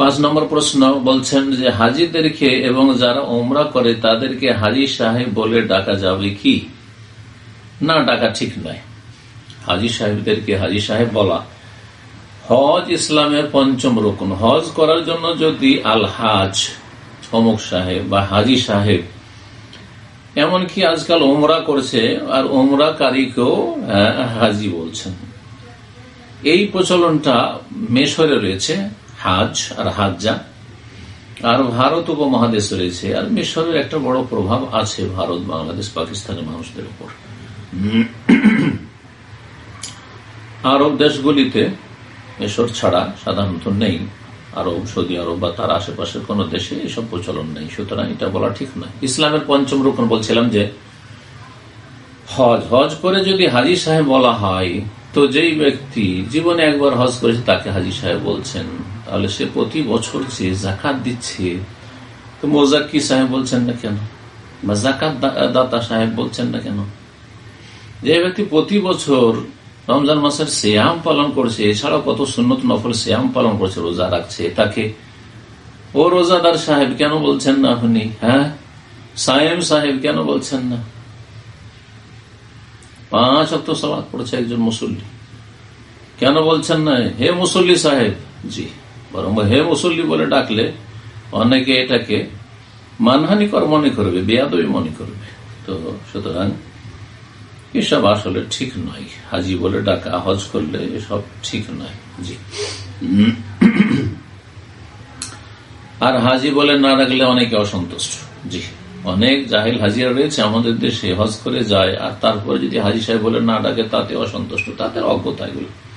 পাঁচ নম্বর প্রশ্ন বলছেন যে, হাজিদেরকে এবং যারা ওমরা করে তাদেরকে হাজি সাহেব বলে ডাকা যাবে কি? না, ডাকা ঠিক নয়। হাজি সাহেবদেরকে হাজি সাহেব বলা। হজ ইসলামের পঞ্চম রকম হজ করার জন্য যদি আল হাজ অমুক সাহেব বা হাজি সাহেব, এমনকি আজকাল ওমরা করছে আর ওমরা কারীকেও হাজি বলছেন। এই প্রচলনটা মেশরে রয়েছে। হাজ আর হাজা আর ভারত উপমহাদেশ রয়েছে। আর মিশরের একটা বড় প্রভাব আছে ভারত, বাংলাদেশ, পাকিস্তানের মানুষদের উপর। আরব দেশগুলিতে মিশর ছাড়া সাধারণত নেই। আরব, সৌদি আরব বা তার আশেপাশের কোন দেশে এসব প্রচলন নেই। সুতরাং এটা বলা ঠিক নয়। ইসলামের পঞ্চম রোপণ বলছিলাম যে, হজ হজ করে যদি হাজি সাহেব বলা হয় তো যেই ব্যক্তি জীবনে একবার হজ করেছে, তাকে হাজি সাহেব বলছেন, তাহলে সে প্রতি বছর যে জাকাত দিচ্ছে, তো মোজাক্কি সাহেব বলছেন না কেন? বা জাকাত দাতা সাহেব বলছেন না কেন? যে ব্যক্তি প্রতি বছর রমজান মাসের শ্যাম পালন করছে, এছাড়াও কত সুন্নত নফল শ্যাম পালন করছে, রোজা রাখছে, তাকে, ও রোজাদার সাহেব কেন বলছেন না আপনি? হ্যাঁ? সায়েম সাহেব কেন বলছেন না? পাঁচ অক্ট সালাদ পড়ছে একজন মুসল্লি। কেন বলছেন না? হে মুসল্লি সাহেব। জি, বরং হে মুসল্লি বলে ডাকলে অনেকে এটাকে মানহানিকর মনে করবে, বেয়াদবি মনে করবে। তো সুতরাং এসব আসলে ঠিক নয়। হাজি বলে ডাকা, হজ করলে এসব ঠিক নয়। জি। আর হাজি বলে না ডাকলে অনেকে অসন্তুষ্ট। জি। অনেক জাহিল হাজিরা রয়েছে আমাদের দেশে, হজ করে যায়, আর তারপরে যদি হাজি সাহেব বলে না ডাকে, তাতে অসন্তুষ্ট তাদের অজ্ঞতা এগুলো।